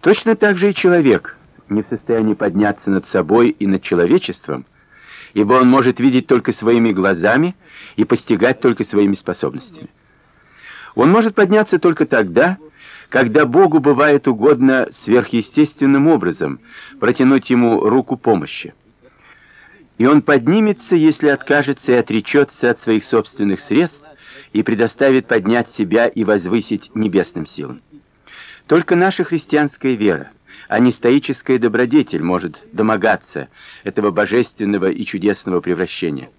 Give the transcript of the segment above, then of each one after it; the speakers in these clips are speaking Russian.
Точно так же и человек не в состоянии подняться над собой и над человечеством, ибо он может видеть только своими глазами и постигать только своими способностями. Он может подняться только тогда, когда Богу бывает угодно сверхъестественным образом протянуть ему руку помощи. И он поднимется, если откажется и отречется от своих собственных средств и предоставит поднять себя и возвысить небесным силам. Только наша христианская вера, а не стоическая добродетель может домогаться этого божественного и чудесного превращения.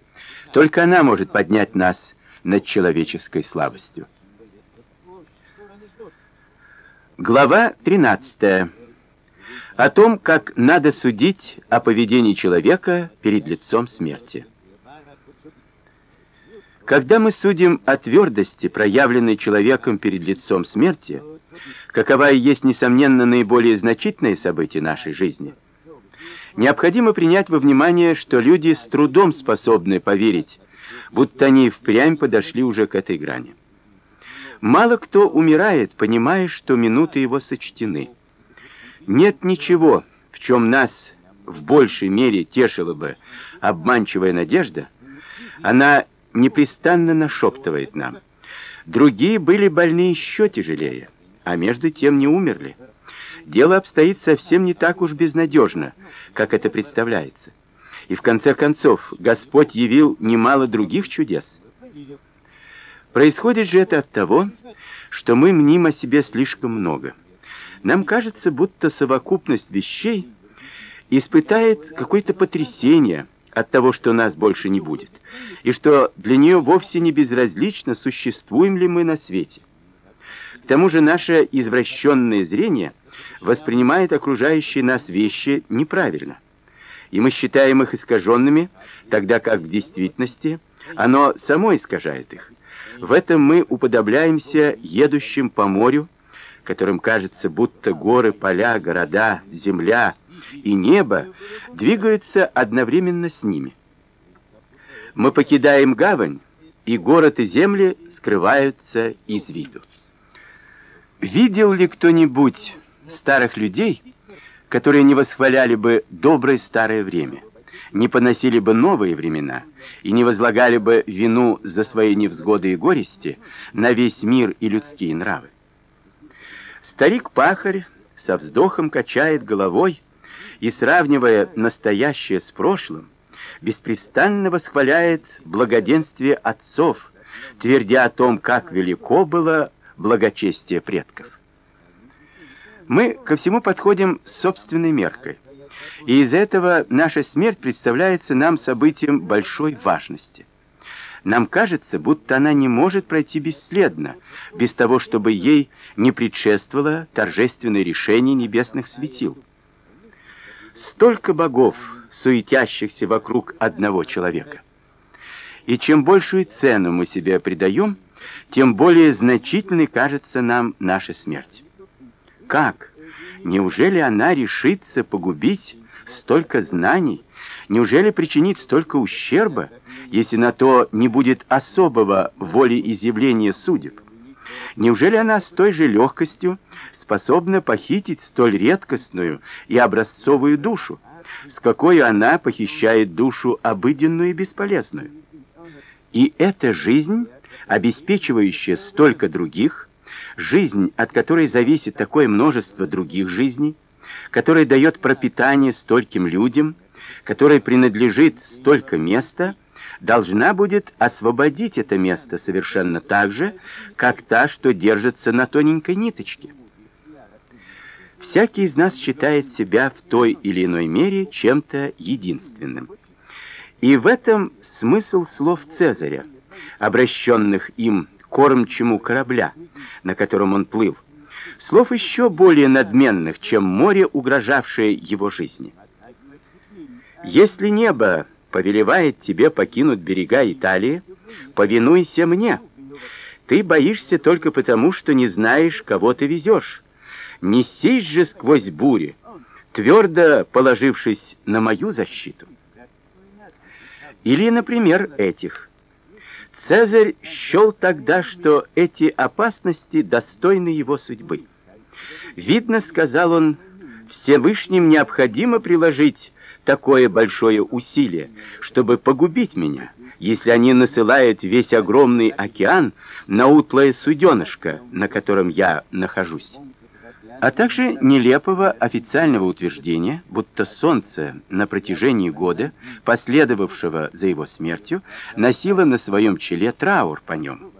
Только она может поднять нас над человеческой слабостью. Глава 13. О том, как надо судить о поведении человека перед лицом смерти. Когда мы судим о твердости, проявленной человеком перед лицом смерти, какова и есть несомненно наиболее значительное событие нашей жизни, необходимо принять во внимание, что люди с трудом способны поверить, будто они впрямь подошли уже к этой грани. Мало кто умирает, понимая, что минуты его сочтены. Нет ничего, в чем нас в большей мере тешила бы обманчивая надежда. Она непрестанно нашептывает нам. Другие были больны еще тяжелее, а между тем не умерли. Дело обстоит совсем не так уж безнадежно, как это представляется. И в конце концов, Господь явил немало других чудес. Происходит же это от того, что мы мним о себе слишком много. Нам кажется, будто совокупность вещей испытает какое-то потрясение, от того, что нас больше не будет, и что для нее вовсе не безразлично, существуем ли мы на свете. К тому же наше извращенное зрение воспринимает окружающие нас вещи неправильно, и мы считаем их искаженными, тогда как в действительности оно само искажает их. В этом мы уподобляемся едущим по морю, которым кажется, будто горы, поля, города, земля и небо двигаются одновременно с ними. Мы покидаем гавань, и город и земли скрываются из виду. Видел ли кто-нибудь старых людей, которые не восхваляли бы доброе старое время, не поносили бы новые времена и не возлагали бы вину за свои невзгоды и горести на весь мир и людские нравы? Старик-пахарь со вздохом качает головой и, сравнивая настоящее с прошлым, беспрестанно восхваляет благоденствие отцов, твердя о том, как велико было благочестие предков. Мы ко всему подходим с собственной меркой, и из этого наша смерть представляется нам событием большой важности. Нам кажется, будто она не может пройти бесследно, без того, чтобы ей не предшествовало торжественное решение небесных светил. Столько богов, суетящихся вокруг одного человека. И чем большую цену мы себе придаем, тем более значительной кажется нам наша смерть. Как? Неужели она решится погубить столько знаний? Неужели причинит столько ущерба, если на то не будет особого волеизъявления судеб? Неужели она с той же легкостью способна похитить столь редкостную и образцовую душу, с какой она похищает душу обыденную и бесполезную? И эта жизнь, обеспечивающая столько других, жизнь, от которой зависит такое множество других жизней, которая дает пропитание стольким людям, которой принадлежит столько места, должна будет освободить это место совершенно так же, как та, что держится на тоненькой ниточке. Всякий из нас считает себя в той или иной мере чем-то единственным. И в этом смысл слов Цезаря, обращенных им кормчему корабля, на котором он плыл. Слов еще более надменных, чем море, угрожавшее его жизни. Если небо повелевает тебе покинуть берега Италии, повинуйся мне. Ты боишься только потому, что не знаешь, кого ты везешь. Несись же сквозь бури, твердо положившись на мою защиту. Или, например, этих. Цезарь счел тогда, что эти опасности достойны его судьбы. Видно, сказал он, Всевышним необходимо приложить такое большое усилие, чтобы погубить меня, если они насылают весь огромный океан на утлое суденышко, на котором я нахожусь а также нелепого официального утверждения, будто солнце на протяжении года, последовавшего за его смертью, носило на своем челе траур по нем.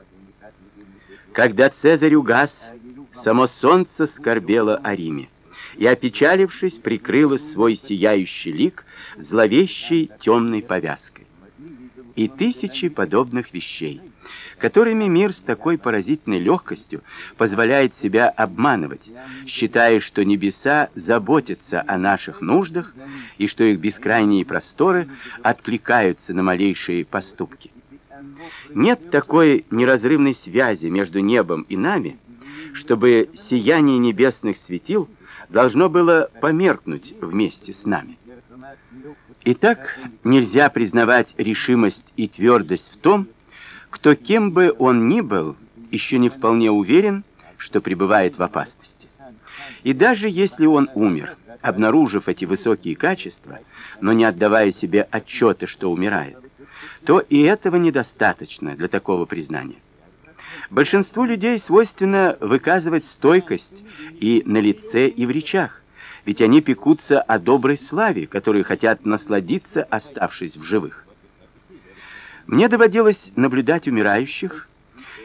Когда Цезарь угас, само солнце скорбело о Риме и, опечалившись, прикрыло свой сияющий лик зловещей темной повязкой. И тысячи подобных вещей которыми мир с такой поразительной легкостью позволяет себя обманывать, считая, что небеса заботятся о наших нуждах и что их бескрайние просторы откликаются на малейшие поступки. Нет такой неразрывной связи между небом и нами, чтобы сияние небесных светил должно было померкнуть вместе с нами. Итак, нельзя признавать решимость и твердость в том, кто кем бы он ни был, еще не вполне уверен, что пребывает в опасности. И даже если он умер, обнаружив эти высокие качества, но не отдавая себе отчета, что умирает, то и этого недостаточно для такого признания. Большинству людей свойственно выказывать стойкость и на лице, и в речах, ведь они пекутся о доброй славе, которой хотят насладиться, оставшись в живых. Мне доводилось наблюдать умирающих,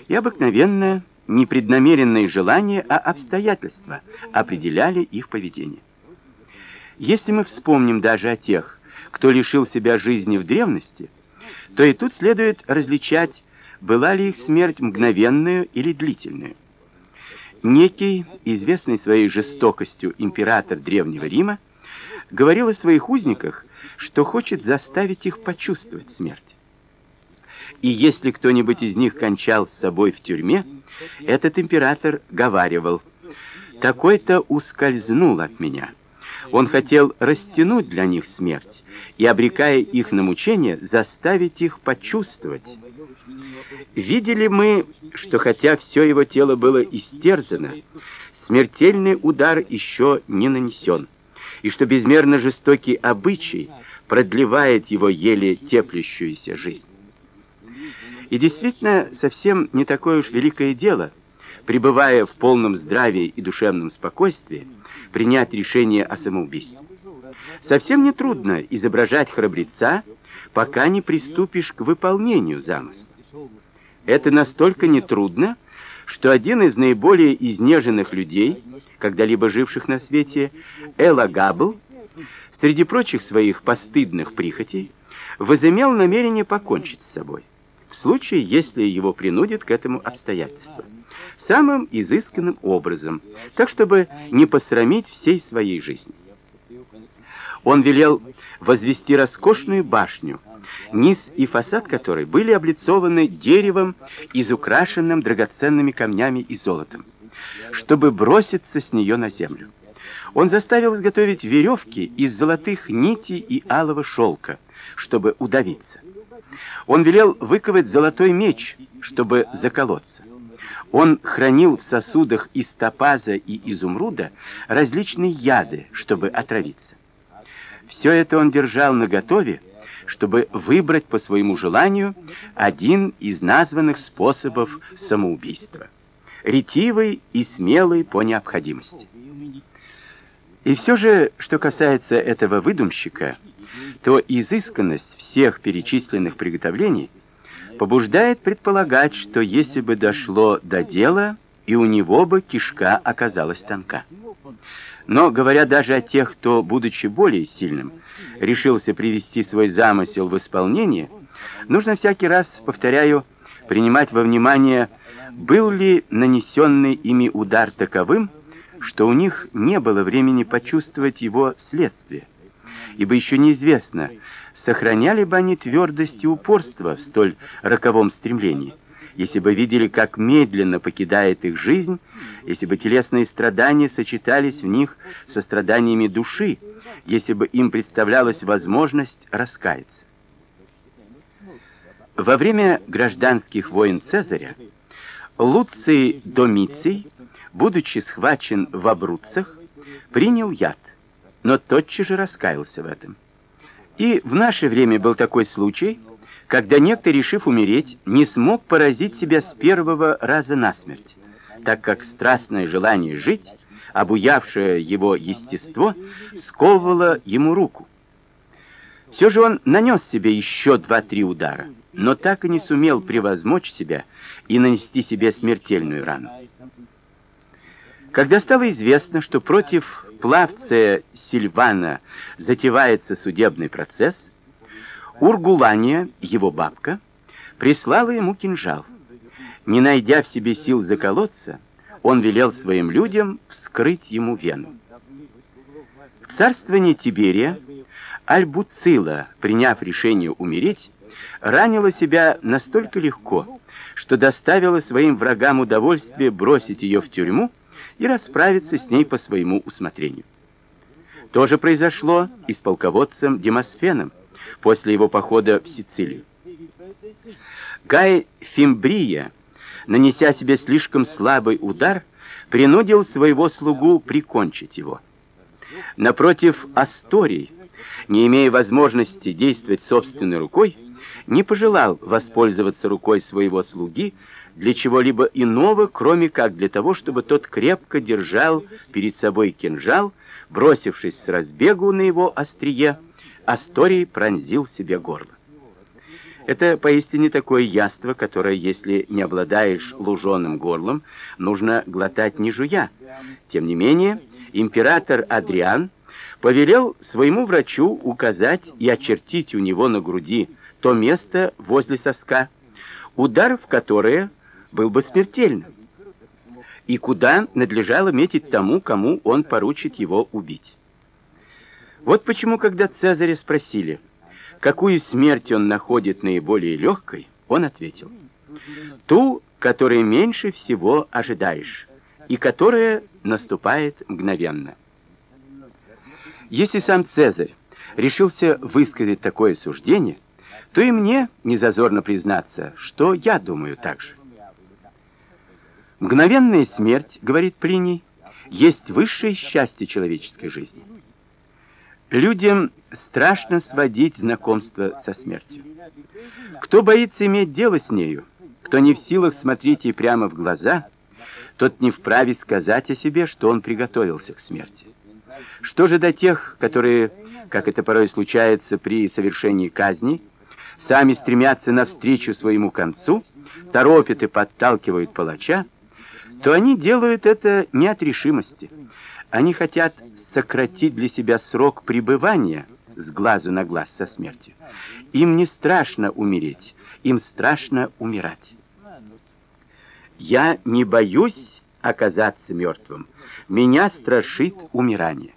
и обыкновенно непреднамеренные желания, а обстоятельства определяли их поведение. Если мы вспомним даже о тех, кто лишил себя жизни в древности, то и тут следует различать, была ли их смерть мгновенная или длительная. Некий, известный своей жестокостью император Древнего Рима, говорил о своих узниках, что хочет заставить их почувствовать смерть. И если кто-нибудь из них кончал с собой в тюрьме, этот император говаривал: "Такой-то ускользнул от меня". Он хотел растянуть для них смерть и обрекая их на мучения, заставить их почувствовать. Видели мы, что хотя все его тело было истерзано, смертельный удар еще не нанесен, и что безмерно жестокий обычай продлевает его еле теплящуюся жизнь. И действительно, совсем не такое уж великое дело, пребывая в полном здравии и душевном спокойствии, принять решение о самоубийстве. Совсем не трудно изображать храбреца, пока не приступишь к выполнению замысла. Это настолько нетрудно, что один из наиболее изнеженных людей, когда-либо живших на свете, Элагабл, среди прочих своих постыдных прихотей, возымел намерение покончить с собой в случае, если его принудят к этому обстоятельства, самым изысканным образом, так чтобы не посрамить всей своей жизни. Он велел возвести роскошную башню, низ и фасад которой были облицованы деревом, изукрашенным драгоценными камнями и золотом, чтобы броситься с нее на землю. Он заставил изготовить веревки из золотых нитей и алого шелка, чтобы удавиться. Он велел выковать золотой меч, чтобы заколоться. Он хранил в сосудах из топаза и изумруда различные яды, чтобы отравиться. Все это он держал наготове, чтобы выбрать по своему желанию один из названных способов самоубийства. Ретивый и смелый по необходимости. И все же, что касается этого выдумщика, то изысканность всех перечисленных приготовлений побуждает предполагать, что если бы дошло до дела, и у него бы кишка оказалась тонка. Но говоря даже о тех, кто, будучи более сильным, решился привести свой замысел в исполнение, нужно всякий раз, повторяю, принимать во внимание, был ли нанесенный ими удар таковым, что у них не было времени почувствовать его следствие. Ибо еще неизвестно, сохраняли бы они твердость и упорство в столь роковом стремлении, если бы видели, как медленно покидает их жизнь, если бы телесные страдания сочетались в них со страданиями души, если бы им представлялась возможность раскаяться. Во время гражданских войн Цезаря Луций Домиций будучи схвачен в Абруццах, принял яд, но тотчас же раскаялся в этом. И в наше время был такой случай, когда некто, решив умереть, не смог поразить себя с первого раза насмерть, так как страстное желание жить, обуявшее его естество, сковывало ему руку. Все же он нанес себе еще два-три удара, но так и не сумел превозмочь себя и нанести себе смертельную рану. Когда стало известно, что против плавца Сильвана затевается судебный процесс, Ургулания, его бабка, прислала ему кинжал. Не найдя в себе сил заколоться, он велел своим людям вскрыть ему вену. В царствовании Тиберия Альбуцила, приняв решение умереть, ранила себя настолько легко, что доставила своим врагам удовольствие бросить ее в тюрьму и расправиться с ней по своему усмотрению. То же произошло и с полководцем Демосфеном после его похода в Сицилию. Гай Фимбрия, нанеся себе слишком слабый удар, принудил своего слугу прикончить его. Напротив, Асторий, не имея возможности действовать собственной рукой, не пожелал воспользоваться рукой своего слуги для чего-либо иного, кроме как для того, чтобы тот крепко держал перед собой кинжал, бросившись с разбегу на его острие, Асторий пронзил себе горло. Это поистине такое яство, которое, если не обладаешь луженым горлом, нужно глотать не жуя. Тем не менее, император Адриан повелел своему врачу указать и очертить у него на груди то место возле соска, удар в которое был бы смертельным, и куда надлежало метить тому, кому он поручит его убить. Вот почему, когда Цезаря спросили, какую смерть он находит наиболее легкой, он ответил: ту, которой меньше всего ожидаешь и которая наступает мгновенно. Если сам Цезарь решился высказать такое суждение, то и мне не зазорно признаться, что я думаю так же. Мгновенная смерть, говорит Плиний, есть высшее счастье человеческой жизни. Людям страшно сводить знакомство со смертью. Кто боится иметь дело с нею, кто не в силах смотреть ей прямо в глаза, тот не вправе сказать о себе, что он приготовился к смерти. Что же до тех, которые, как это порой случается при совершении казни, сами стремятся навстречу своему концу, торопят и подталкивают палача, то они делают это не от решимости. Они хотят сократить для себя срок пребывания с глазу на глаз со смертью. Им не страшно умереть, им страшно умирать. Я не боюсь оказаться мертвым. Меня страшит умирание.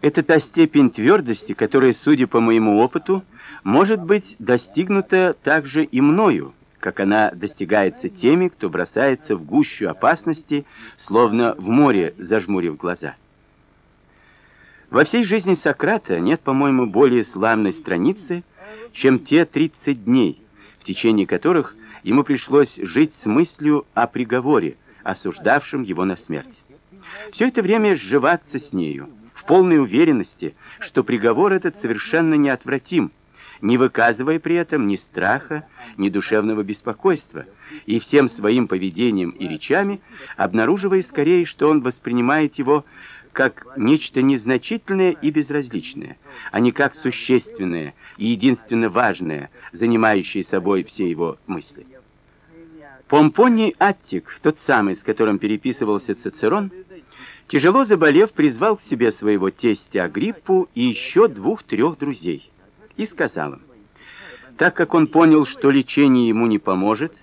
Это та степень твердости, которая, судя по моему опыту, может быть достигнута также и мною, как она достигается теми, кто бросается в гущу опасности, словно в море, зажмурив глаза. Во всей жизни Сократа нет, по-моему, более славной страницы, чем те 30 дней, в течение которых ему пришлось жить с мыслью о приговоре, осуждавшем его на смерть. Все это время сживаться с нею, в полной уверенности, что приговор этот совершенно неотвратим, не выказывая при этом ни страха, ни душевного беспокойства, и всем своим поведением и речами обнаруживая скорее, что он воспринимает его как нечто незначительное и безразличное, а не как существенное и единственно важное, занимающее собой все его мысли. Помпоний Аттик, тот самый, с которым переписывался Цицерон, тяжело заболев, призвал к себе своего тестя Агриппу и еще двух-трех друзей и сказал им: так как он понял, что лечение ему не поможет,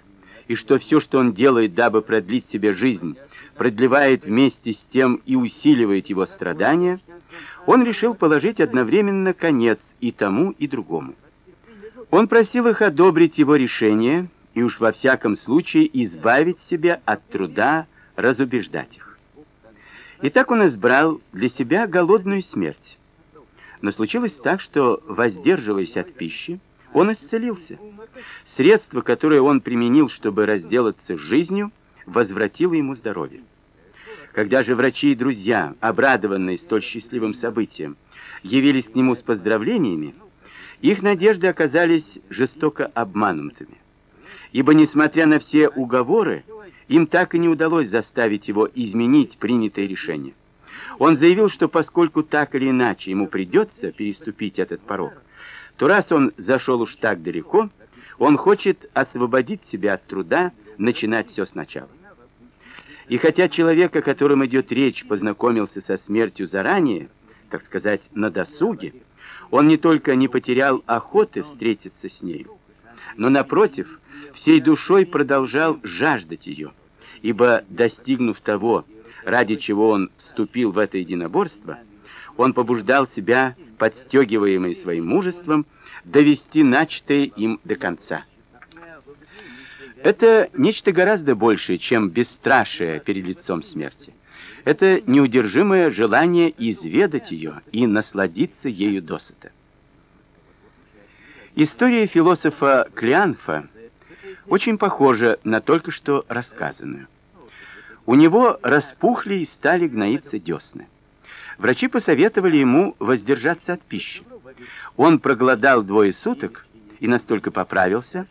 и что все, что он делает, дабы продлить себе жизнь, продлевает вместе с тем и усиливает его страдания, он решил положить одновременно конец и тому, и другому. Он просил их одобрить его решение и уж во всяком случае избавить себя от труда разубеждать их. И так он избрал для себя голодную смерть. Но случилось так, что, воздерживаясь от пищи, он исцелился. Средство, которое он применил, чтобы разделаться с жизнью, возвратило ему здоровье. Когда же врачи и друзья, обрадованные столь счастливым событием, явились к нему с поздравлениями, их надежды оказались жестоко обманутыми. Ибо, несмотря на все уговоры, им так и не удалось заставить его изменить принятое решение. Он заявил, что поскольку так или иначе ему придется переступить этот порог, то раз он зашел уж так далеко, он хочет освободить себя от труда начинать все сначала. И хотя человек, о котором идет речь, познакомился со смертью заранее, так сказать, на досуге, он не только не потерял охоты встретиться с ней, но напротив, всей душой продолжал жаждать ее, ибо достигнув того, ради чего он вступил в это единоборство, он побуждал себя, подстегиваемый своим мужеством, довести начатое им до конца. Это нечто гораздо большее, чем бесстрашие перед лицом смерти. Это неудержимое желание изведать ее и насладиться ею досыта. История философа Клеанфа очень похожа на только что рассказанную. У него распухли и стали гноиться десны. Врачи посоветовали ему воздержаться от пищи. Он проголодал двое суток и настолько поправился,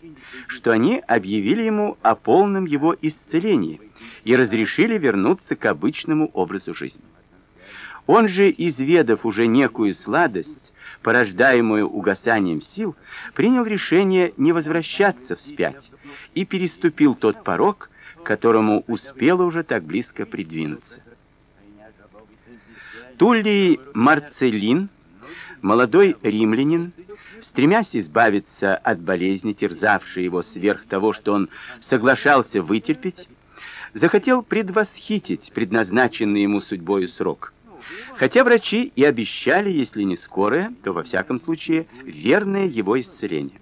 что они объявили ему о полном его исцелении и разрешили вернуться к обычному образу жизни. Он же, изведав уже некую сладость, порождаемую угасанием сил, принял решение не возвращаться вспять и переступил тот порог, которому успел уже так близко придвинуться. Туллий Марцелин, молодой римлянин, стремясь избавиться от болезни, терзавшей его сверх того, что он соглашался вытерпеть, захотел предвосхитить предназначенный ему судьбою срок. Хотя врачи и обещали, если не скорое, то во всяком случае верное его исцеление.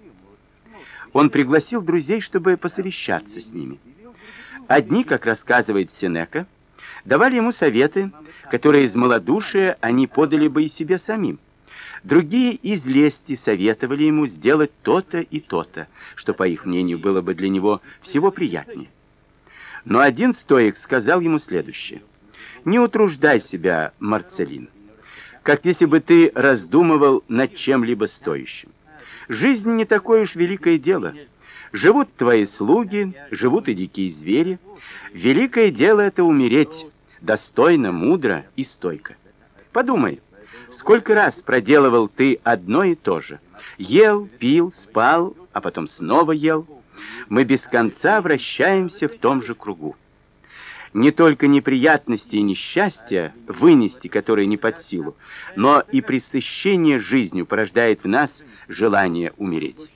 Он пригласил друзей, чтобы посовещаться с ними. Одни, как рассказывает Сенека, давали ему советы, которые из малодушия они подали бы и себе самим. Другие из лести советовали ему сделать то-то и то-то, что, по их мнению, было бы для него всего приятнее. Но один стоик сказал ему следующее: "Не утруждай себя, Марцелин, как если бы ты раздумывал над чем-либо стоящим. Жизнь не такое уж великое дело. Живут твои слуги, живут и дикие звери. Великое дело это умереть достойно, мудро и стойко. Подумай, сколько раз проделывал ты одно и то же: ел, пил, спал, а потом снова ел. Мы без конца вращаемся в том же кругу. Не только неприятности и несчастья, вынести которые не под силу, но и пресыщение жизнью порождает в нас желание умереть.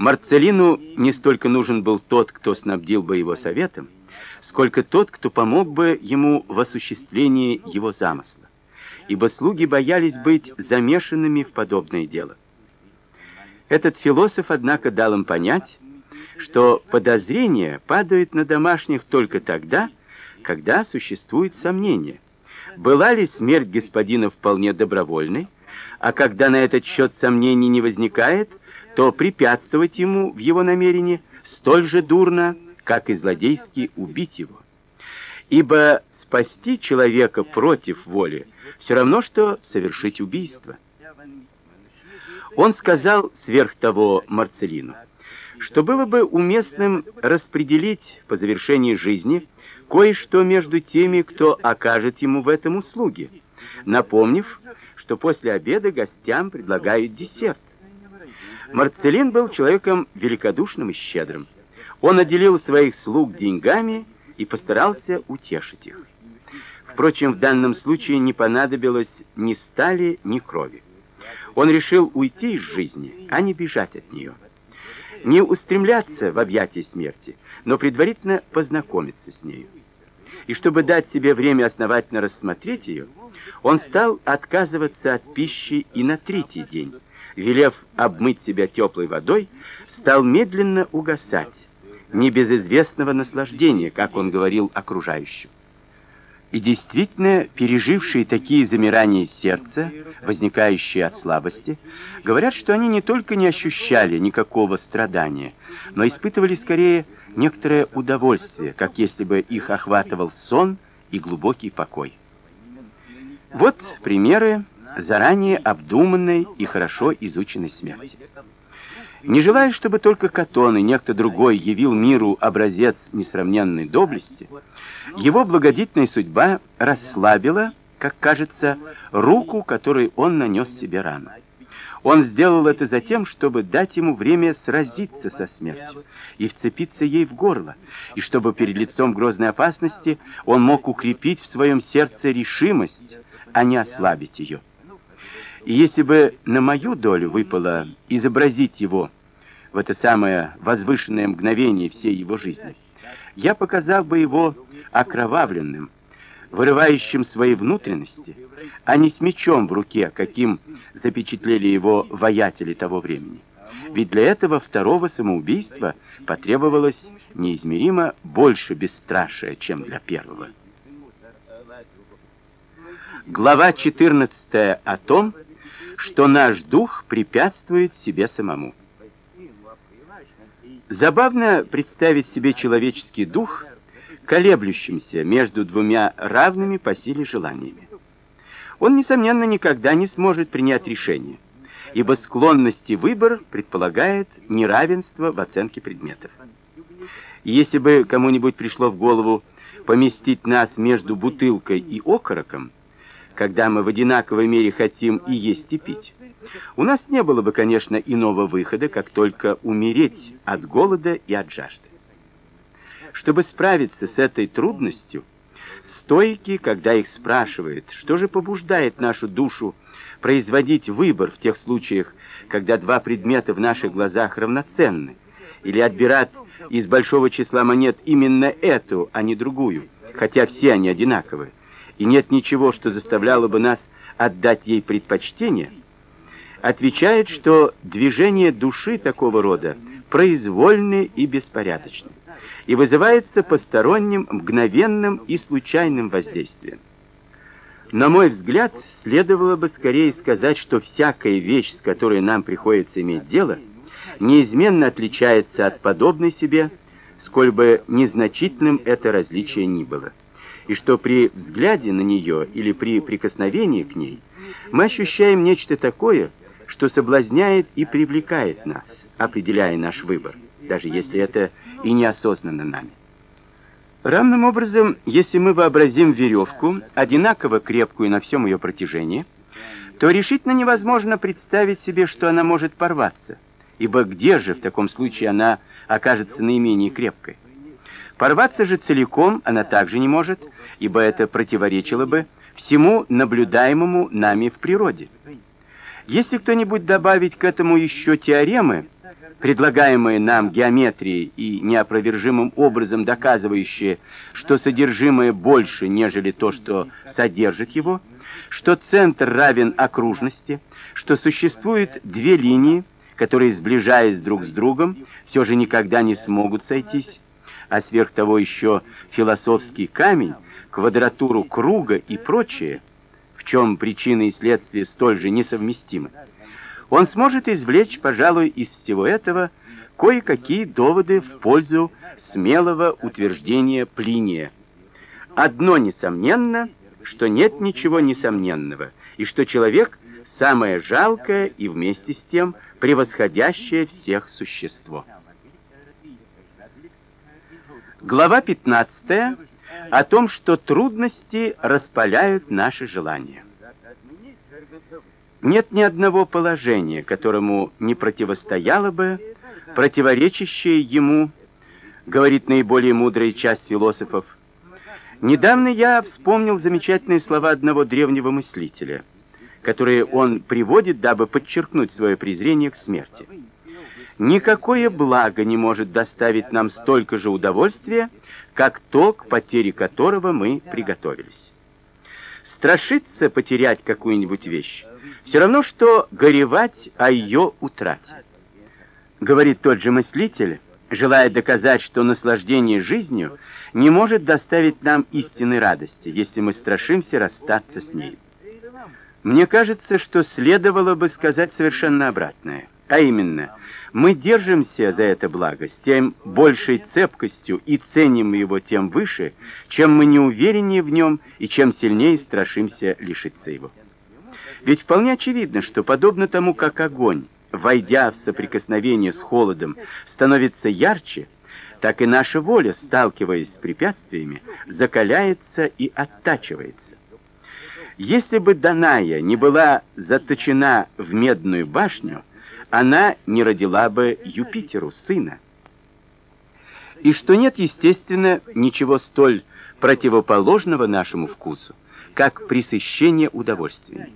Марцелину не столько нужен был тот, кто снабдил бы его советом, сколько тот, кто помог бы ему в осуществлении его замысла. Ибо слуги боялись быть замешанными в подобное дело. Этот философ, однако, дал им понять, что подозрения падают на домашних только тогда, когда существует сомнение, была ли смерть господина вполне добровольной, а когда на этот счет сомнений не возникает, то препятствовать ему в его намерении столь же дурно, как и злодейски убить его. Ибо спасти человека против воли все равно что совершить убийство. Он сказал сверх того Марцелину, что было бы уместным распределить по завершении жизни кое-что между теми, кто окажет ему в этом услуги, напомнив, что после обеда гостям предлагают десерт. Марцелин был человеком великодушным и щедрым. Он отделил своих слуг деньгами и постарался утешить их. Впрочем, в данном случае не понадобилось ни стали, ни крови. Он решил уйти из жизни, а не бежать от нее. Не устремляться в объятия смерти, но предварительно познакомиться с ней. И чтобы дать себе время основательно рассмотреть ее, он стал отказываться от пищи и на третий день, велев обмыть себя теплой водой, стал медленно угасать не без известного наслаждения, как он говорил окружающим. И действительно, пережившие такие замирания сердца, возникающие от слабости, говорят, что они не только не ощущали никакого страдания, но испытывали скорее некоторое удовольствие, как если бы их охватывал сон и глубокий покой. Вот примеры заранее обдуманной и хорошо изученной смерти. Не желая, чтобы только Катон и некто другой явил миру образец несравненной доблести, его благодетельная судьба расслабила, как кажется, руку, которой он нанес себе рану. Он сделал это за тем, чтобы дать ему время сразиться со смертью и вцепиться ей в горло, и чтобы перед лицом грозной опасности он мог укрепить в своем сердце решимость, а не ослабить ее. И если бы на мою долю выпало изобразить его в это самое возвышенное мгновение всей его жизни, я показал бы его окровавленным, вырывающим свои внутренности, а не с мечом в руке, каким запечатлели его воятели того времени. Ведь для этого второго самоубийства потребовалось неизмеримо больше бесстрашия, чем для первого. Глава 14 о том, что наш дух препятствует себе самому. Забавно представить себе человеческий дух колеблющимся между двумя равными по силе желаниями. Он несомненно никогда не сможет принять решение, ибо склонность и выбор предполагает неравенство в оценке предметов. Если бы кому-нибудь пришло в голову поместить нас между бутылкой и окороком, когда мы в одинаковой мере хотим и есть, и пить. У нас не было бы, конечно, иного выхода, как только умереть от голода и от жажды. Чтобы справиться с этой трудностью, стойки, когда их спрашивают, что же побуждает нашу душу производить выбор в тех случаях, когда два предмета в наших глазах равноценны, или отбирать из большого числа монет именно эту, а не другую, хотя все они одинаковые, и нет ничего, что заставляло бы нас отдать ей предпочтение, отвечает, что движение души такого рода произвольны и беспорядочны и вызывается посторонним, мгновенным и случайным воздействием. На мой взгляд, следовало бы скорее сказать, что всякая вещь, с которой нам приходится иметь дело, неизменно отличается от подобной себе, сколь бы незначительным это различие ни было и что при взгляде на нее или при прикосновении к ней мы ощущаем нечто такое, что соблазняет и привлекает нас, определяя наш выбор, даже если это и неосознанно нами. Равным образом, если мы вообразим веревку, одинаково крепкую на всем ее протяжении, то решительно невозможно представить себе, что она может порваться, ибо где же в таком случае она окажется наименее крепкой? Порваться же целиком она также не может, ибо это противоречило бы всему наблюдаемому нами в природе. Если кто-нибудь добавить к этому еще теоремы, предлагаемые нам геометрией и неопровержимым образом доказывающие, что содержимое больше, нежели то, что содержит его, что центр равен окружности, что существует две линии, которые, сближаясь друг с другом, все же никогда не смогут сойтись, а сверх того еще философский камень, квадратуру круга и прочее, в чем причины и следствия столь же несовместимы, он сможет извлечь, пожалуй, из всего этого кое-какие доводы в пользу смелого утверждения Плиния. Одно несомненно, что нет ничего несомненного, и что человек самое жалкое и вместе с тем превосходящее всех существо. Глава 15 о том, что трудности распаляют наши желания. Нет ни одного положения, которому не противостояло бы противоречащее ему, говорит наиболее мудрая часть философов. Недавно я вспомнил замечательные слова одного древнего мыслителя, которые он приводит, дабы подчеркнуть свое презрение к смерти. Никакое благо не может доставить нам столько же удовольствия, как то, к потере которого мы приготовились. Страшиться потерять какую-нибудь вещь все равно что горевать о ее утрате. Говорит тот же мыслитель, желая доказать, что наслаждение жизнью не может доставить нам истинной радости, если мы страшимся расстаться с ней. Мне кажется, что следовало бы сказать совершенно обратное А именно, мы держимся за это благо с тем большей цепкостью и ценим его тем выше, чем мы не увереннее в нем и чем сильнее страшимся лишиться его. Ведь вполне очевидно, что подобно тому, как огонь, войдя в соприкосновение с холодом, становится ярче, так и наша воля, сталкиваясь с препятствиями, закаляется и оттачивается. Если бы Даная не была заточена в медную башню, она не родила бы Юпитеру сына. И что нет, естественно, ничего столь противоположного нашему вкусу, как пресыщение удовольствиями.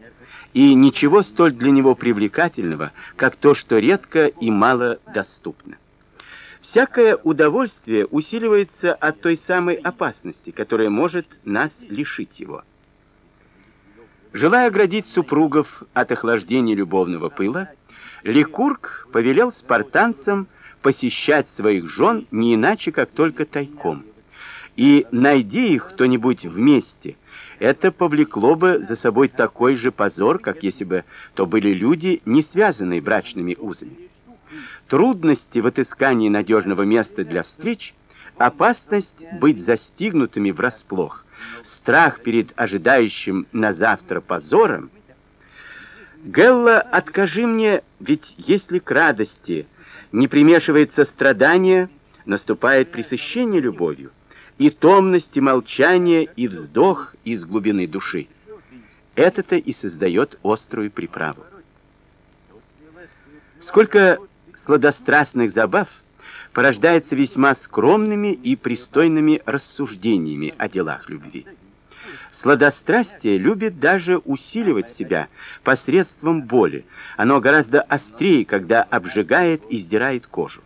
И ничего столь для него привлекательного, как то, что редко и мало доступно. Всякое удовольствие усиливается от той самой опасности, которая может нас лишить его. Желая оградить супругов от охлаждения любовного пыла, Ликург повелел спартанцам посещать своих жен не иначе, как только тайком. И найди их кто-нибудь вместе, это повлекло бы за собой такой же позор, как если бы то были люди, не связанные брачными узами. Трудности в отыскании надежного места для встреч, опасность быть застигнутыми врасплох, страх перед ожидающим на завтра позором Гелла, откажи мне, ведь если к радости не примешивается страдание, наступает пресыщение любовью, и томность, и молчание, и вздох из глубины души. Это-то и создает острую приправу. Сколько сладострастных забав порождается весьма скромными и пристойными рассуждениями о делах любви. Сладострастие любит даже усиливать себя посредством боли. Оно гораздо острее, когда обжигает и сдирает кожу.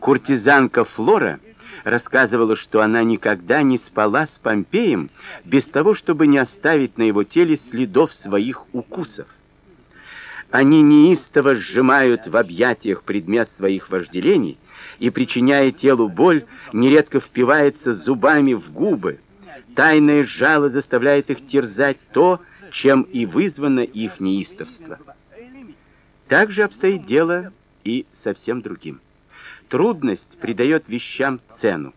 Куртизанка Флора рассказывала, что она никогда не спала с Помпеем без того, чтобы не оставить на его теле следов своих укусов. Они неистово сжимают в объятиях предмет своих вожделений и, причиняя телу боль, нередко впиваются зубами в губы, Тайное жало заставляет их терзать то, чем и вызвано их неистовство. Так же обстоит дело и совсем другим. Трудность придает вещам цену.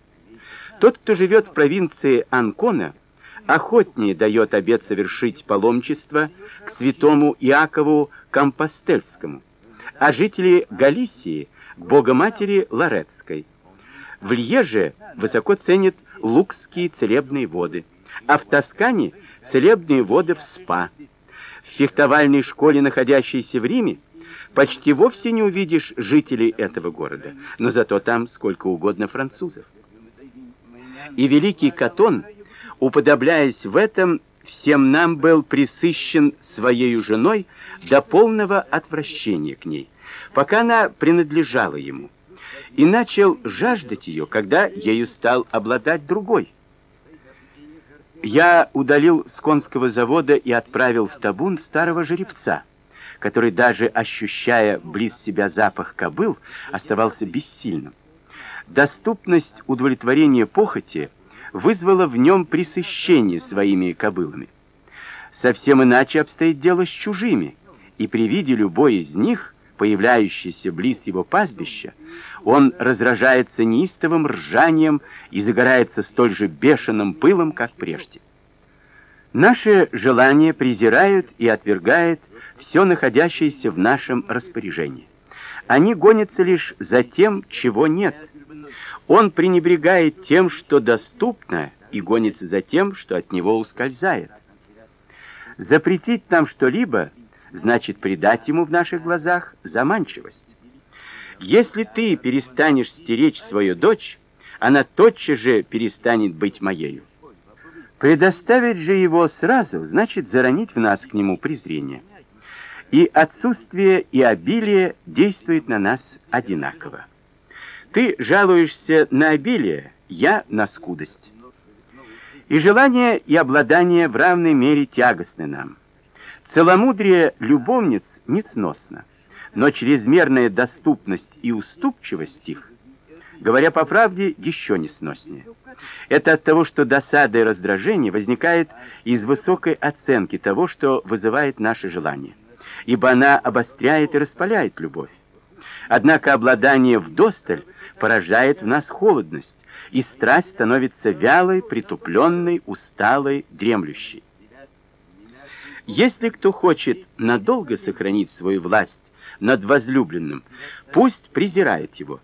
Тот, кто живет в провинции Анкона, охотнее дает обет совершить паломничество к святому Иакову Компостельскому, а жители Галисии к Богоматери Лоретской – в Льеже высоко ценят лукские целебные воды, а в Тоскане целебные воды в Спа. В фехтовальной школе, находящейся в Риме, почти вовсе не увидишь жителей этого города, но зато там сколько угодно французов. И великий Катон, уподобляясь в этом, всем нам был присыщен своей женой до полного отвращения к ней, пока она принадлежала ему и начал жаждать ее, когда ею стал обладать другой. Я удалил с конского завода и отправил в табун старого жеребца, который даже ощущая близ себя запах кобыл, оставался бессильным. Доступность удовлетворения похоти вызвала в нем пресыщение своими кобылами. Совсем иначе обстоит дело с чужими, и при виде любой из них появляющийся близ его пастбища, он разражается неистовым ржанием и загорается столь же бешеным пылом, как прежде. Наши желания презирают и отвергают все находящееся в нашем распоряжении. Они гонятся лишь за тем, чего нет. Он пренебрегает тем, что доступно, и гонится за тем, что от него ускользает. Запретить нам что-либо значит придать ему в наших глазах заманчивость. Если ты перестанешь стеречь свою дочь, она тотчас же перестанет быть моею. Предоставить же его сразу значит заронить в нас к нему презрение. И отсутствие и обилие действуют на нас одинаково. Ты жалуешься на обилие, я на скудость. И желание и обладание в равной мере тягостны нам. Целомудрие любовниц нецносно, но чрезмерная доступность и уступчивость их, говоря по правде, еще несноснее. Это от того, что досада и раздражение возникает из высокой оценки того, что вызывает наше желание. ибо она обостряет и распаляет любовь. Однако обладание вдосталь поражает в нас холодность, и страсть становится вялой, притупленной, усталой, дремлющей. Если кто хочет надолго сохранить свою власть над возлюбленным, пусть презирает его.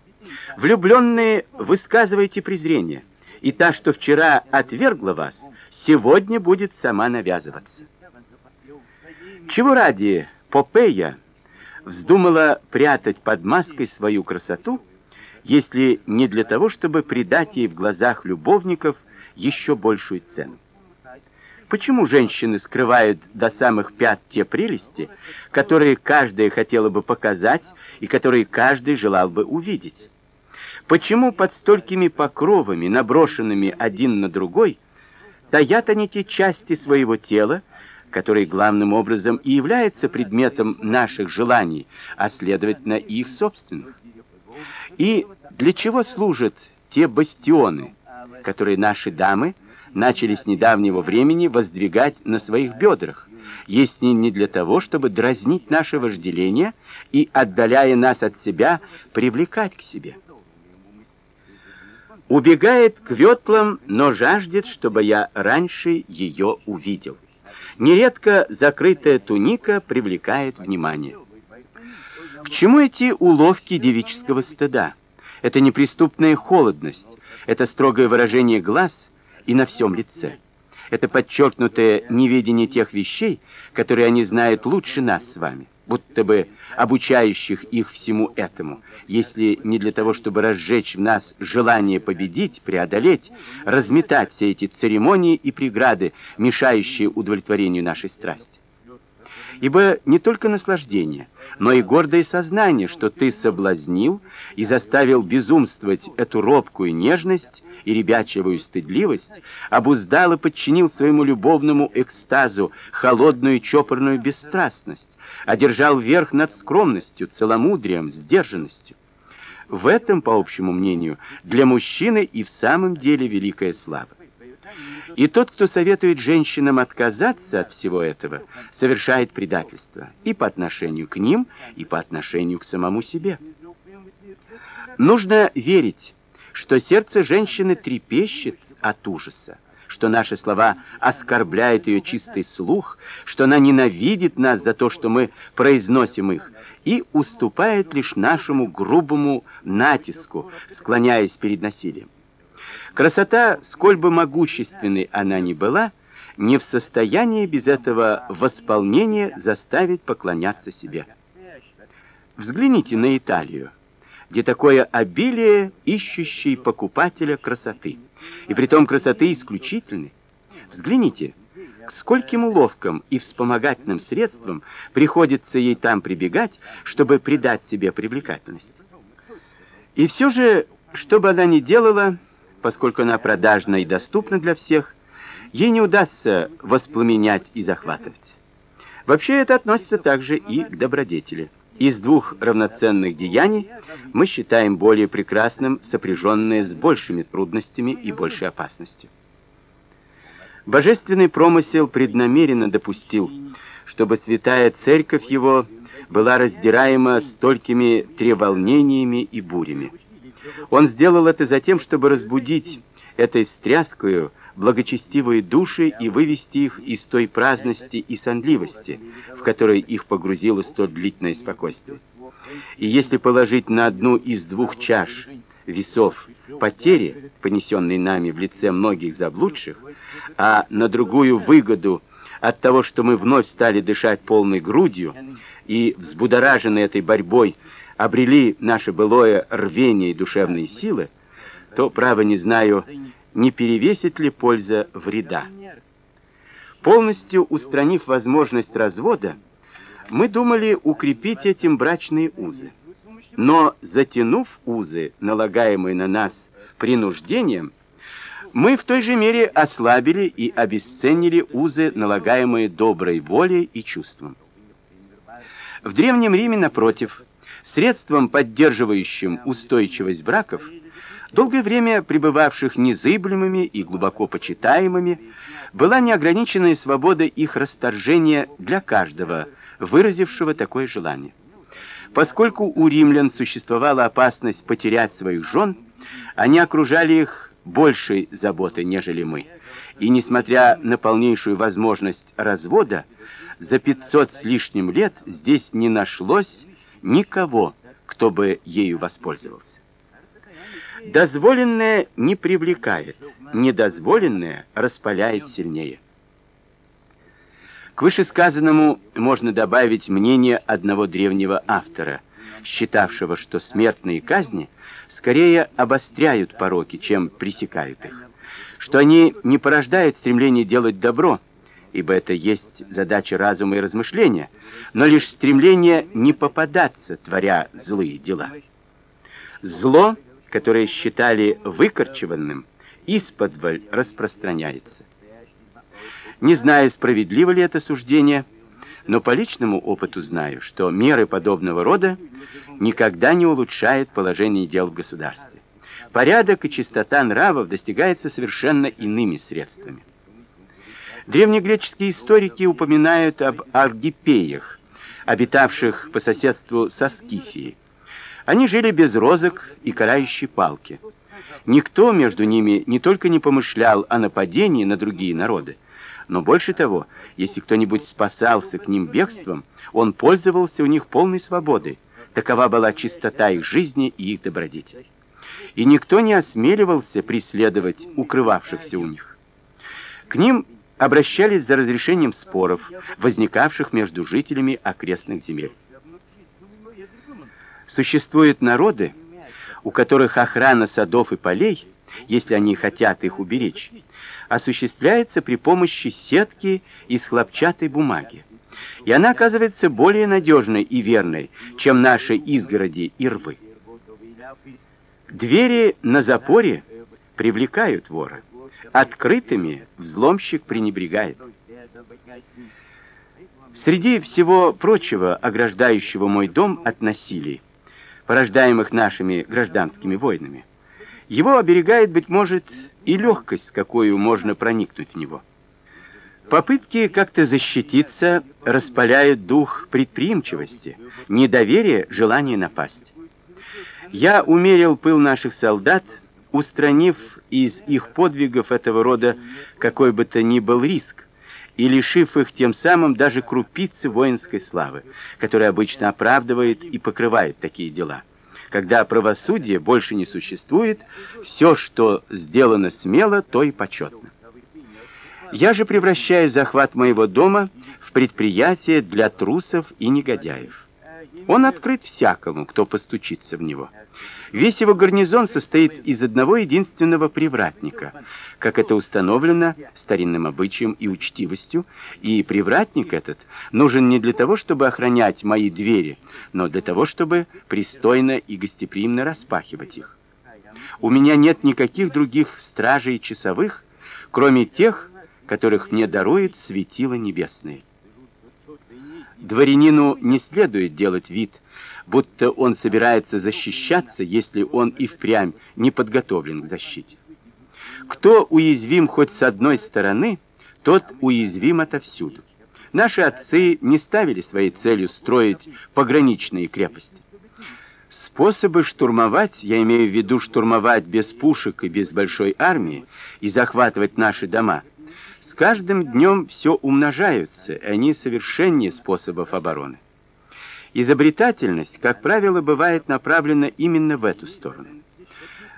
Влюбленные, высказывайте презрение, и та, что вчера отвергла вас, сегодня будет сама навязываться. Чего ради Попея вздумала прятать под маской свою красоту, если не для того, чтобы придать ей в глазах любовников еще большую цену? Почему женщины скрывают до самых пят те прелести, которые каждая хотела бы показать и которые каждый желал бы увидеть? Почему под столькими покровами, наброшенными один на другой, таят они те части своего тела, которые главным образом и являются предметом наших желаний, а следовательно их собственных? И для чего служат те бастионы, которые наши дамы начали с недавнего времени воздвигать на своих бедрах, если не для того, чтобы дразнить наше вожделение и, отдаляя нас от себя, привлекать к себе. Убегает к ветлам, но жаждет, чтобы я раньше ее увидел. Нередко закрытая туника привлекает внимание. К чему эти уловки девического стыда? Это неприступная холодность, это строгое выражение глаз и на всем лице. Это подчеркнутое неведение тех вещей, которые они знают лучше нас с вами, будто бы обучающих их всему этому, если не для того, чтобы разжечь в нас желание победить, преодолеть, разметать все эти церемонии и преграды, мешающие удовлетворению нашей страсти. Ибо не только наслаждение, но и гордое сознание, что ты соблазнил и заставил безумствовать эту робкую нежность и ребячевую стыдливость, обуздал и подчинил своему любовному экстазу холодную чопорную бесстрастность, одержал верх над скромностью, целомудрием, сдержанностью. В этом, по общему мнению, для мужчины и в самом деле великая слава. И тот, кто советует женщинам отказаться от всего этого, совершает предательство и по отношению к ним, и по отношению к самому себе. Нужно верить, что сердце женщины трепещет от ужаса, что наши слова оскорбляют ее чистый слух, что она ненавидит нас за то, что мы произносим их, и уступает лишь нашему грубому натиску, склоняясь перед насилием. Красота, сколь бы могущественной она ни была, не в состоянии без этого восполнения заставить поклоняться себе. Взгляните на Италию, где такое обилие ищущей покупателя красоты, и притом красоты исключительной. Взгляните, к скольким уловкам и вспомогательным средствам приходится ей там прибегать, чтобы придать себе привлекательность. И все же, что бы она ни делала, поскольку она продажна и доступна для всех, ей не удастся воспламенять и захватывать. Вообще это относится также и к добродетели. Из двух равноценных деяний мы считаем более прекрасным сопряженное с большими трудностями и большей опасностью. Божественный промысел преднамеренно допустил, чтобы святая церковь его была раздираема столькими треволнениями и бурями. Он сделал это за тем, чтобы разбудить этой встряскую, благочестивые души и вывести их из той праздности и сонливости, в которой их погрузило столь длительное спокойствие. И если положить на одну из двух чаш весов потери, понесенные нами в лице многих заблудших, а на другую выгоду от того, что мы вновь стали дышать полной грудью и взбудоражены этой борьбой обрели наше былое рвение и душевные силы, то, право не знаю, не перевесит ли польза вреда. Полностью устранив возможность развода, мы думали укрепить этим брачные узы. Но затянув узы, налагаемые на нас принуждением, мы в той же мере ослабили и обесценили узы, налагаемые доброй волей и чувством. В древнем Риме напротив, средством, поддерживающим устойчивость браков, долгое время пребывавших незыблемыми и глубоко почитаемыми, была неограниченная свобода их расторжения для каждого, выразившего такое желание. Поскольку у римлян существовала опасность потерять своих жен, они окружали их большей заботой, нежели мы. И несмотря на полнейшую возможность развода, за 500 с лишним лет здесь не нашлось никого, кто бы ею воспользовался. Дозволенное не привлекает, недозволенное распаляет сильнее. К вышесказанному можно добавить мнение одного древнего автора, считавшего, что смертные казни скорее обостряют пороки, чем пресекают их, что они не порождают стремление делать добро, ибо это есть задача разума и размышления, но лишь стремление не попадаться, творя злые дела. Зло, которое считали выкорчеванным, исподволь распространяется. Не знаю, справедливо ли это суждение, но по личному опыту знаю, что меры подобного рода никогда не улучшают положение дел в государстве. Порядок и чистота нравов достигается совершенно иными средствами. Древнегреческие историки упоминают об аргипеях, обитавших по соседству со Скифией. Они жили без розок и карающей палки. Никто между ними не только не помышлял о нападении на другие народы, но больше того, если кто-нибудь спасался к ним бегством, он пользовался у них полной свободой. Такова была чистота их жизни и их добродетель. И никто не осмеливался преследовать укрывавшихся у них. К ним обращались за разрешением споров, возникавших между жителями окрестных земель. Существуют народы, у которых охрана садов и полей, если они хотят их уберечь, осуществляется при помощи сетки из хлопчатой бумаги. И она оказывается более надежной и верной, чем наши изгороди и рвы. Двери на запоре привлекают вора. Открытыми взломщик пренебрегает. Среди всего прочего, ограждающего мой дом от насилий, порождаемых нашими гражданскими войнами, его оберегает, быть может, и легкость, с какой можно проникнуть в него. Попытки как-то защититься распаляют дух предприимчивости, недоверие, желание напасть. Я умерил пыл наших солдат, устранив из их подвигов этого рода какой бы то ни был риск, и лишив их тем самым даже крупицы воинской славы, которая обычно оправдывает и покрывает такие дела. Когда правосудие больше не существует, все, что сделано смело, то и почетно. Я же превращаю захват моего дома в предприятие для трусов и негодяев. Он открыт всякому, кто постучится в него. Весь его гарнизон состоит из одного единственного привратника, как это установлено старинным обычаем и учтивостью, и привратник этот нужен не для того, чтобы охранять мои двери, но для того, чтобы пристойно и гостеприимно распахивать их. У меня нет никаких других стражей и часовых, кроме тех, которых мне дарует светило небесное. Дворянину не следует делать вид, будто он собирается защищаться, если он и впрямь не подготовлен к защите. Кто уязвим хоть с одной стороны, тот уязвим отовсюду. Наши отцы не ставили своей целью строить пограничные крепости. Способы штурмовать, я имею в виду штурмовать без пушек и без большой армии и захватывать наши дома, с каждым днем все умножаются, и они совершеннее способов обороны. Изобретательность, как правило, бывает направлена именно в эту сторону.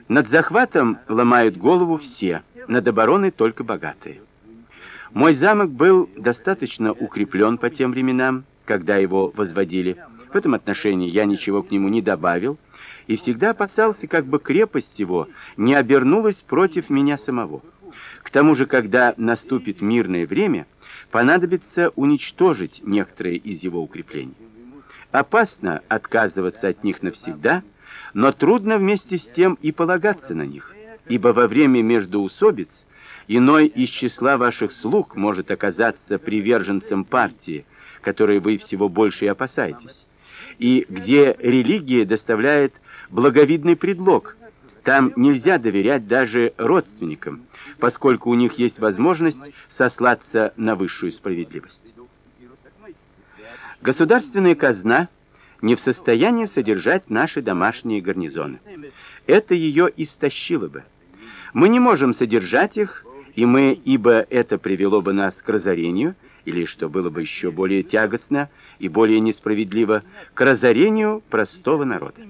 Над захватом ломают голову все, над обороной только богатые. Мой замок был достаточно укреплен по тем временам, когда его возводили. В этом отношении я ничего к нему не добавил и всегда опасался, как бы крепость его не обернулась против меня самого. К тому же, когда наступит мирное время, понадобится уничтожить некоторые из его укреплений. Опасно отказываться от них навсегда, но трудно вместе с тем и полагаться на них, ибо во время междоусобиц иной из числа ваших слуг может оказаться приверженцем партии, которой вы всего больше и опасаетесь, и где религия доставляет благовидный предлог Там нельзя доверять даже родственникам, поскольку у них есть возможность сослаться на высшую справедливость. Государственная казна не в состоянии содержать наши домашние гарнизоны. Это ее истощило бы. Мы не можем содержать их, и мы, ибо это привело бы нас к разорению, или, что было бы еще более тягостно и более несправедливо, к разорению простого народа.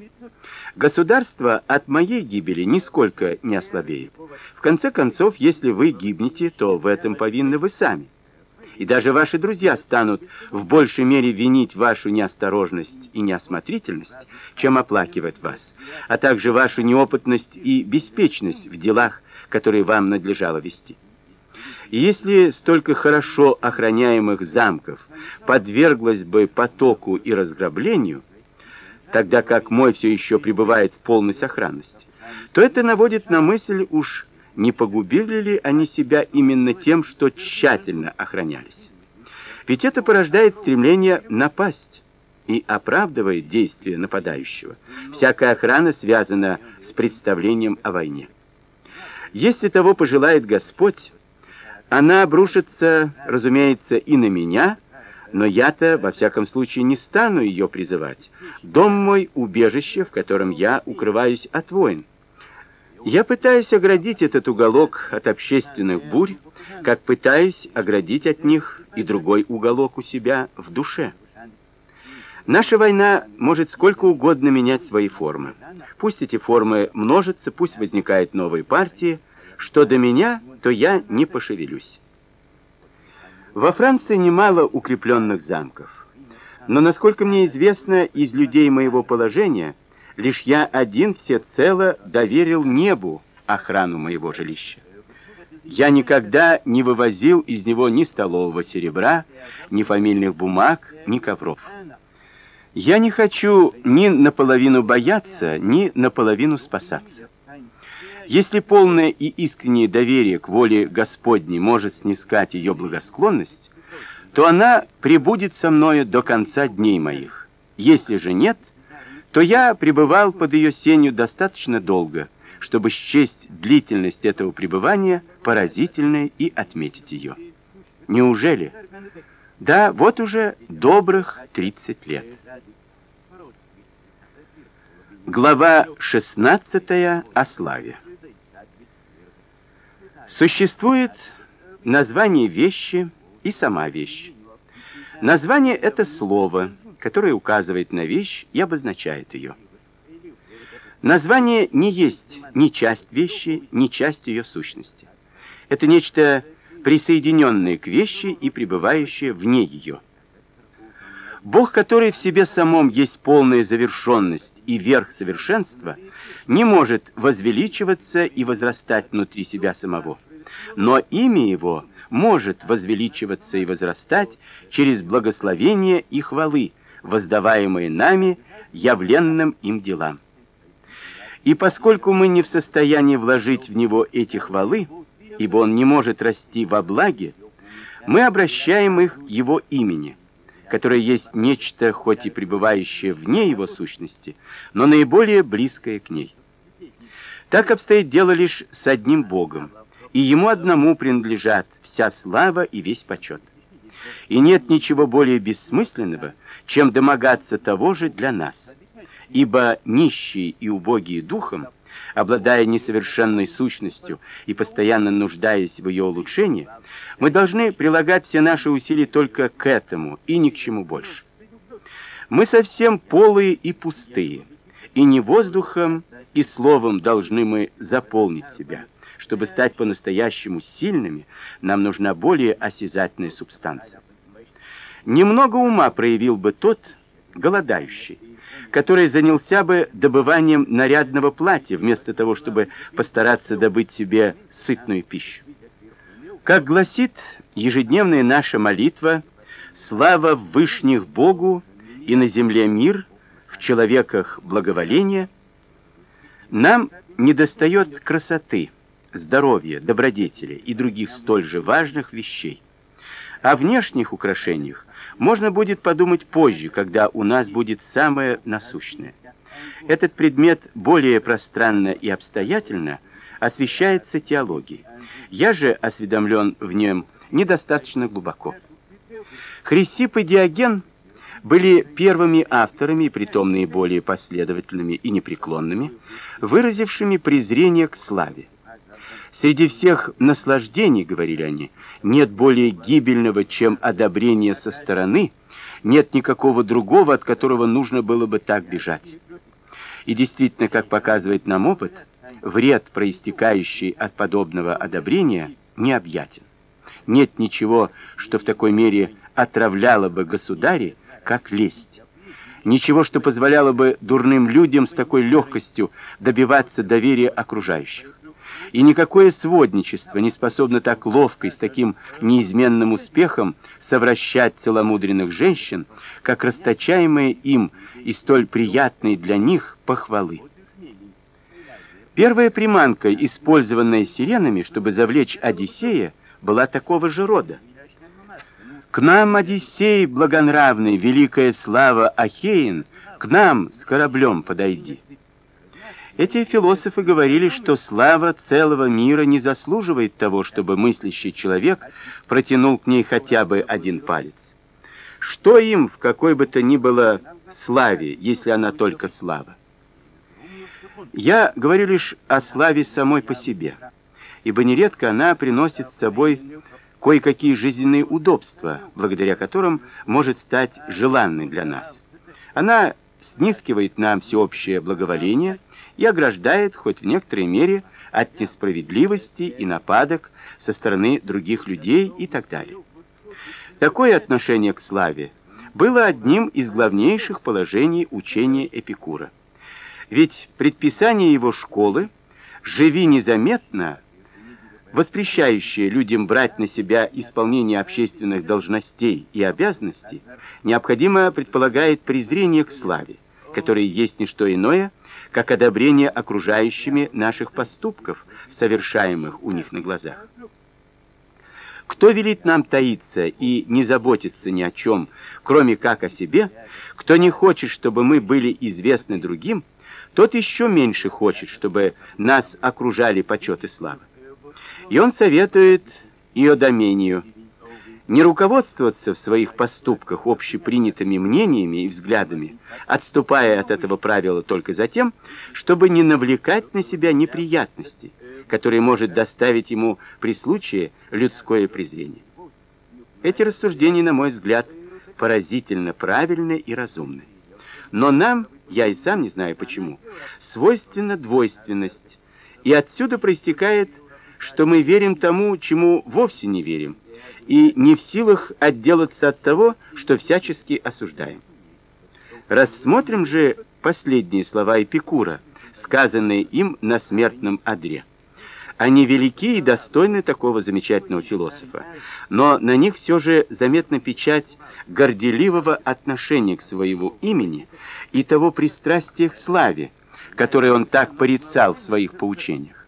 Государство от моей гибели нисколько не ослабеет. В конце концов, если вы гибнете, то в этом повинны вы сами. И даже ваши друзья станут в большей мере винить вашу неосторожность и неосмотрительность, чем оплакивать вас, а также вашу неопытность и беспечность в делах, которые вам надлежало вести. И если столько хорошо охраняемых замков подверглось бы потоку и разграблению, тогда как мой все еще пребывает в полной сохранности, то это наводит на мысль уж не погубили ли они себя именно тем, что тщательно охранялись. Ведь это порождает стремление напасть и оправдывает действия нападающего. Всякая охрана связана с представлением о войне. Если того пожелает Господь, она обрушится, разумеется, и на меня, но я-то во всяком случае не стану ее призывать. Дом мой убежище, в котором я укрываюсь от войн. Я пытаюсь оградить этот уголок от общественных бурь, как пытаюсь оградить от них и другой уголок у себя в душе. Наша война может сколько угодно менять свои формы. Пусть эти формы множатся, пусть возникают новые партии, что до меня, то я не пошевелюсь. Во Франции немало укрепленных замков. Но насколько мне известно из людей моего положения, лишь я один всецело доверил небу охрану моего жилища. Я никогда не вывозил из него ни столового серебра, ни фамильных бумаг, ни ковров. Я не хочу ни наполовину бояться, ни наполовину спасаться. Если полное и искреннее доверие к воле Господней может снискать ее благосклонность, то она пребудет со мною до конца дней моих. Если же нет, то я пребывал под ее сенью достаточно долго, чтобы счесть длительность этого пребывания поразительной и отметить ее. Неужели? Да, вот уже добрых 30 лет. Глава 16 о славе. Существует название вещи и сама вещь. Название это слово, которое указывает на вещь и обозначает ее. Название не есть ни часть вещи, ни часть ее сущности. Это нечто присоединенное к вещи и пребывающее вне ее. Бог, который в себе самом есть полная завершенность и верх совершенства, не может возвеличиваться и возрастать внутри себя самого. Но имя его может возвеличиваться и возрастать через благословение и хвалы, воздаваемые нами явленным им делам. И поскольку мы не в состоянии вложить в него эти хвалы, ибо он не может расти во благе, мы обращаем их к его имени – которое есть нечто, хоть и пребывающее вне его сущности, но наиболее близкое к ней. Так обстоит дело лишь с одним Богом, и ему одному принадлежат вся слава и весь почет. И нет ничего более бессмысленного, чем домогаться того же для нас. Ибо нищие и убогие духом обладая несовершенной сущностью и постоянно нуждаясь в ее улучшении, мы должны прилагать все наши усилия только к этому и ни к чему больше. Мы совсем полые и пустые, и не воздухом и словом должны мы заполнить себя. Чтобы стать по-настоящему сильными, нам нужна более осязательная субстанция. Немного ума проявил бы тот голодающий, который занялся бы добыванием нарядного платья, вместо того, чтобы постараться добыть себе сытную пищу. Как гласит ежедневная наша молитва, слава в вышних Богу и на земле мир, в человеках благоволение, нам недостает красоты, здоровья, добродетели и других столь же важных вещей. О внешних украшениях можно будет подумать позже, когда у нас будет самое насущное. Этот предмет более пространно и обстоятельно освещается теологией. Я же осведомлен в нем недостаточно глубоко. Хрисип и Диоген были первыми авторами, притом наиболее последовательными и непреклонными, выразившими презрение к славе. Среди всех наслаждений, говорили они, нет более гибельного, чем одобрение со стороны, нет никакого другого, от которого нужно было бы так бежать. И действительно, как показывает нам опыт, вред, проистекающий от подобного одобрения, необъятен. Нет ничего, что в такой мере отравляло бы государя, как лесть. Ничего, что позволяло бы дурным людям с такой легкостью добиваться доверия окружающих. И никакое сводничество не способно так ловко и с таким неизменным успехом совращать целомудренных женщин, как расточаемые им и столь приятные для них похвалы. Первая приманка, использованная сиренами, чтобы завлечь Одиссея, была такого же рода. К нам, Одиссей, благонравный, великая слава Ахеин, к нам с кораблем подойди. Эти философы говорили, что слава целого мира не заслуживает того, чтобы мыслящий человек протянул к ней хотя бы один палец. Что им в какой бы то ни было славе, если она только слава? Я говорю лишь о славе самой по себе, ибо нередко она приносит с собой кое-какие жизненные удобства, благодаря которым может стать желанной для нас. Она снискивает нам всеобщее благоволение и ограждает хоть в некоторой мере от несправедливости и нападок со стороны других людей и так далее. Такое отношение к славе было одним из главнейших положений учения Эпикура. Ведь предписание его школы «Живи незаметно» воспрещающее людям брать на себя исполнение общественных должностей и обязанностей, необходимо предполагает презрение к славе, которое есть не что иное, как одобрение окружающими наших поступков, совершаемых у них на глазах. Кто велит нам таиться и не заботиться ни о чем, кроме как о себе, кто не хочет, чтобы мы были известны другим, тот еще меньше хочет, чтобы нас окружали почет и слава. И он советует Иодомению не руководствоваться в своих поступках общепринятыми мнениями и взглядами, отступая от этого правила только за тем, чтобы не навлекать на себя неприятности, которые может доставить ему при случае людское презрение. Эти рассуждения, на мой взгляд, поразительно правильны и разумны. Но нам, я и сам не знаю почему, свойственна двойственность, и отсюда проистекает что мы верим тому, чему вовсе не верим, и не в силах отделаться от того, что всячески осуждаем. Рассмотрим же последние слова Эпикура, сказанные им на смертном одре. Они велики и достойны такого замечательного философа, но на них все же заметна печать горделивого отношения к своему имени и того пристрастия к славе, которое он так порицал в своих поучениях.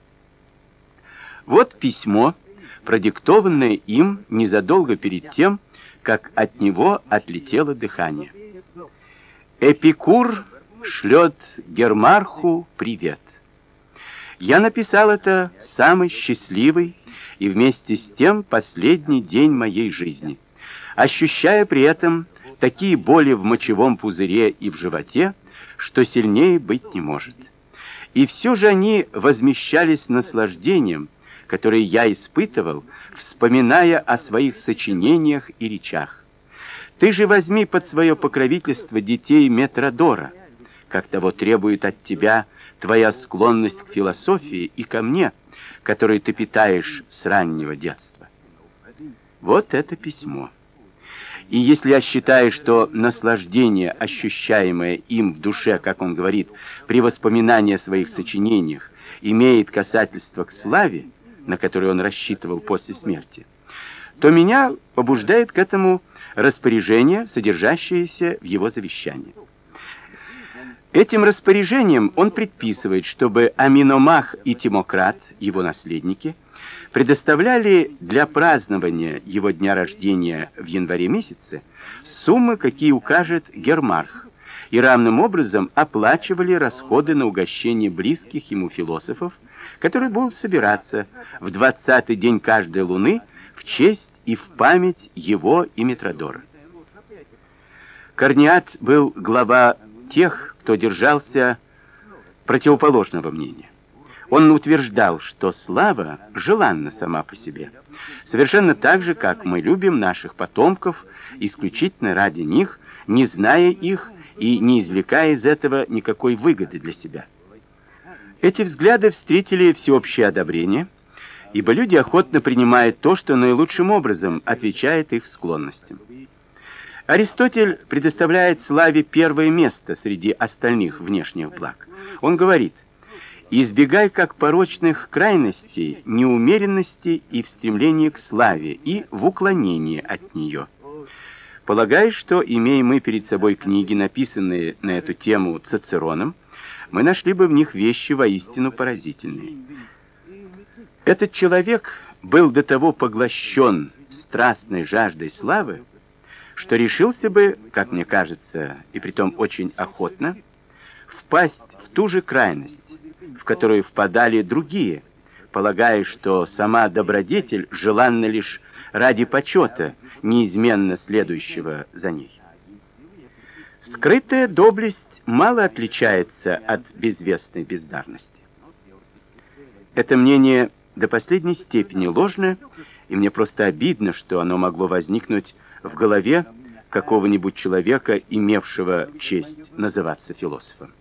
Вот письмо, продиктованное им незадолго перед тем, как от него отлетело дыхание. Эпикур шлет Гермарху привет. Я написал это в самый счастливый и вместе с тем последний день моей жизни, ощущая при этом такие боли в мочевом пузыре и в животе, что сильнее быть не может. И все же они возмещались наслаждением, которые я испытывал, вспоминая о своих сочинениях и речах. Ты же возьми под свое покровительство детей Метродора, как того требует от тебя твоя склонность к философии и ко мне, которую ты питаешь с раннего детства. Вот это письмо. И если я считаю, что наслаждение, ощущаемое им в душе, как он говорит, при воспоминании о своих сочинениях, имеет касательство к славе, на который он рассчитывал после смерти, то меня побуждает к этому распоряжение, содержащееся в его завещании. Этим распоряжением он предписывает, чтобы Аминомах и Тимократ, его наследники, предоставляли для празднования его дня рождения в январе месяце суммы, какие укажет Гермарх, и равным образом оплачивали расходы на угощение близких ему философов, которые будут собираться в двадцатый день каждой луны в честь и в память его и Митродора. Корниат был глава тех, кто держался противоположного мнения. Он утверждал, что слава желанна сама по себе, совершенно так же, как мы любим наших потомков исключительно ради них, не зная их и не извлекая из этого никакой выгоды для себя. Эти взгляды встретили всеобщее одобрение, ибо люди охотно принимают то, что наилучшим образом отвечает их склонностям. Аристотель предоставляет славе первое место среди остальных внешних благ. Он говорит: избегай как порочных крайностей, неумеренности и в стремлении к славе, и в уклонении от нее. Полагаю, что имея мы перед собой книги, написанные на эту тему Цицероном, мы нашли бы в них вещи воистину поразительные. Этот человек был до того поглощен страстной жаждой славы, что решился бы, как мне кажется, и притом очень охотно, впасть в ту же крайность, в которую впадали другие, полагая, что сама добродетель желанна лишь ради почета, неизменно следующего за ней. Скрытая доблесть мало отличается от безвестной бездарности. Это мнение до последней степени ложное, и мне просто обидно, что оно могло возникнуть в голове какого-нибудь человека, имевшего честь называться философом.